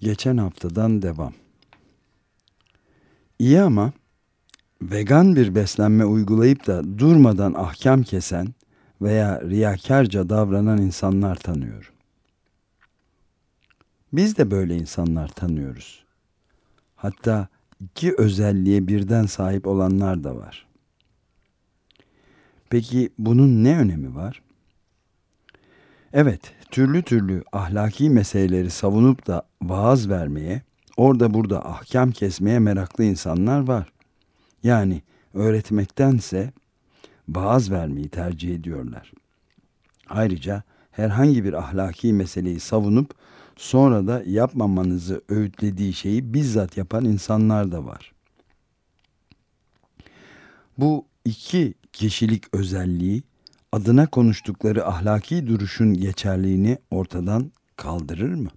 Geçen haftadan devam. İyi ama vegan bir beslenme uygulayıp da durmadan ahkam kesen veya riyakarca davranan insanlar tanıyorum. Biz de böyle insanlar tanıyoruz. Hatta iki özelliğe birden sahip olanlar da var. Peki bunun ne önemi var? Evet, türlü türlü ahlaki meseleleri savunup da vaaz vermeye, orada burada ahkam kesmeye meraklı insanlar var. Yani öğretmektense vaaz vermeyi tercih ediyorlar. Ayrıca herhangi bir ahlaki meseleyi savunup sonra da yapmamanızı öğütlediği şeyi bizzat yapan insanlar da var. Bu iki kişilik özelliği adına konuştukları ahlaki duruşun geçerliğini ortadan kaldırır mı?